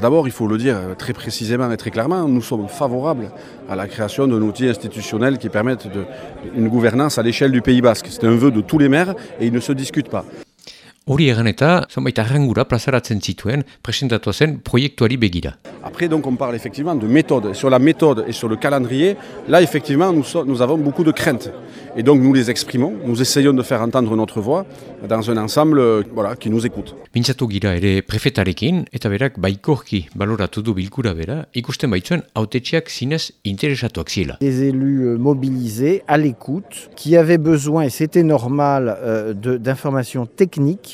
D'abord, il faut le dire très précisément et très clairement, nous sommes favorables à la création d'un outil institutionnel qui permette une gouvernance à l'échelle du Pays Basque. C'est un vœu de tous les maires et il ne se discute pas. Hori egan eta, zonbait arrangura plazaratzen zituen, presentatua zen proiektuari begira. Après, donc, on parle effectivement de méthode. Sur la méthode et sur le calendrier, là, effectivement, nous, so nous avons beaucoup de craintes. Et donc, nous les exprimons, nous essayons de faire entendre notre voix dans un ensemble euh, voilà, qui nous écoute. Mintzatu gira ere prefetarekin, eta berak baikorki baloratu du bilkura bera, ikusten baitzuen autetxeak zinez interesatuak zila. Des élus euh, mobilisés, à l'écoute, qui avaient besoin, et c'était normal, euh, d'informations techniques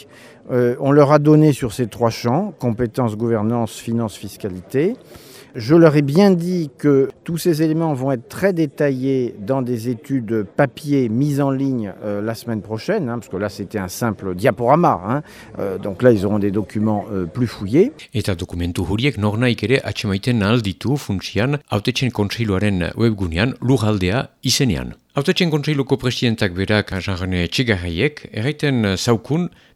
Euh, on leur a donné sur ces trois champs, compétences, gouvernance, finance, fiscalité. Je leur ai bien dit que tous ces éléments vont être très détaillés dans des études papier mises en ligne euh, la semaine prochaine, hein, parce que là c'était un simple diaporama, hein, euh, donc là ils auront des documents plus fouillés.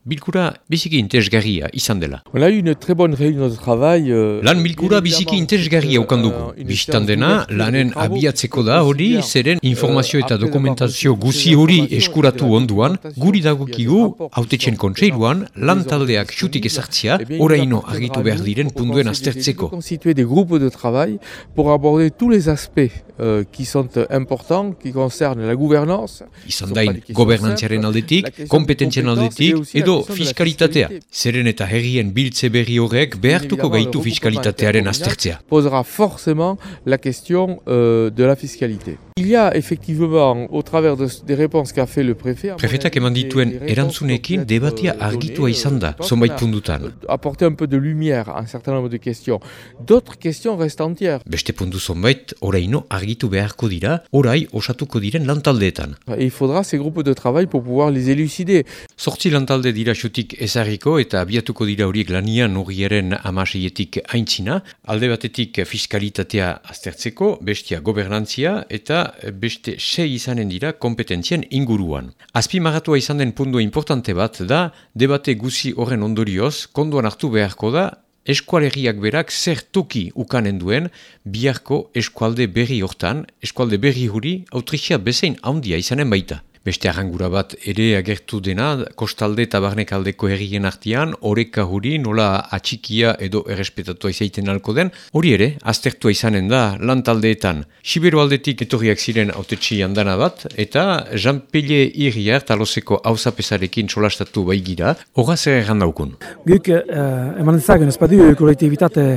Bilkura biziki interesgarria izan dela. On a eu une très bonne réunion de travail. Euh, Lan bilkura biziki interesgarria ukan dugu. Euh, Bistan dena, lanen abiatzeko da hori, zeren informazio eta dokumentazio guzi hori eskuratu onduan, guri dagokigu, autetxen kontseiluan, lan taldeak xutik ezartzia, oraino argitu behar diren punduen aztertzeko. constituer des groupes de travail pour aborder tous les aspects euh, qui sont importants, qui concernent la gouvernance. Izan dain, gobernantziaren aldetik, kompetentzian aldetik, edo edo fiskalitatea. Zeren eta herrien biltze berri horrek behartuko gaitu fiskalitatearen aztertzea. Posera forcément la question euh, de la fiscalité. Il y a effectivement, au travers des réponses qu'a fait le préfet... Prefetak eman dituen erantzunekin debatia argitua izan da, zonbait pundutan. Apporter un peu de lumière à un certain nombre de questions. D'autres questions restent entières. Beste puntu zonbait, oraino argitu beharko dira, orai osatuko diren lantaldeetan. Et il faudra ces groupes de travail pour pouvoir les élucider. Sortzi lantalde dira xutik ezarriko eta abiatuko dira horiek lanian urriaren amaseietik aintzina, alde batetik fiskalitatea aztertzeko, bestia gobernantzia eta beste sei izanen dira kompetentzien inguruan. Azpimagatua izan den pundu importante bat da, debate guzi horren ondorioz, konduan hartu beharko da, eskualeriak berak zer toki ukanen duen, biharko eskualde berri hortan, eskualde berri huri, autrixia bezein handia izanen baita. Beste arrangura bat ere agertu dena, kostalde eta barnekaldeko herrien artian, oreka huri nola atxikia edo errespetatua izaiten alko den, hori ere, aztertua izanen da lan taldeetan. Sibero aldetik etorriak ziren autetxi handana bat, eta Jean Pelle irriar taloseko hausapesarekin solastatu baigira, horra zer erran daukun. Guk, uh, eman ezagun, ez badu kolektibitate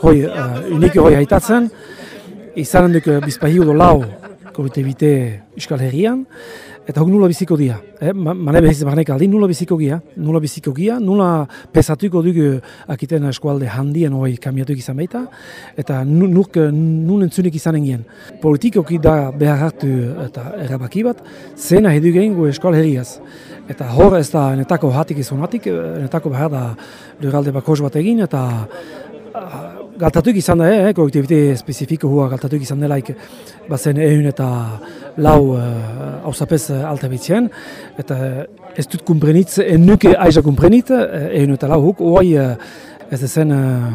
hoi, uh, uniki hoi haitatzen, izanen duk bizpahiu lau kolektibite iskal herrian, Eta hok nula biziko dia, eh? mane behiz barnek aldi nula biziko gia, nula biziko gia, nula pesatuko dugu akiten eskualde handien hoi kamiatuik izan baita, eta nuk nun entzunik izanen gien. Politikoki da behar hartu eta erabaki bat, zena hedu gehin gu eskual herriaz. Eta hor ez da netako hatik izonatik, netako behar da lurralde bakos bat egin, eta galtatuik izan da, eh, kolektibite spezifiko hua galtatuik izan delaik bazen ehun eta lau hausapez uh, alta bitzien, eta ez dut kumprenitz, en nuke aiza kumprenit, ehun eta lau huk, oai uh, ez ezen uh,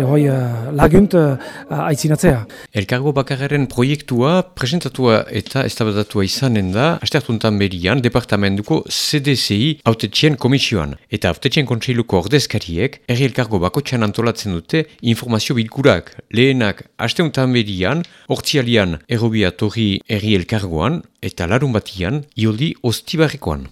uh, lagunt uh, aitzinatzea. Elkargo bakarren proiektua presentatua eta estabadatua izanen da, astertuntan berian, departamentuko CDCI autetxien komisioan. Eta autetxien kontseiluko ordezkariek, erri elkargo bakotxan antolatzen dute informazio bilkurak. Lehenak, astertuntan berian, hortzialian errobia torri erri elkargoan, eta larun batian, ioldi ostibarrekoan.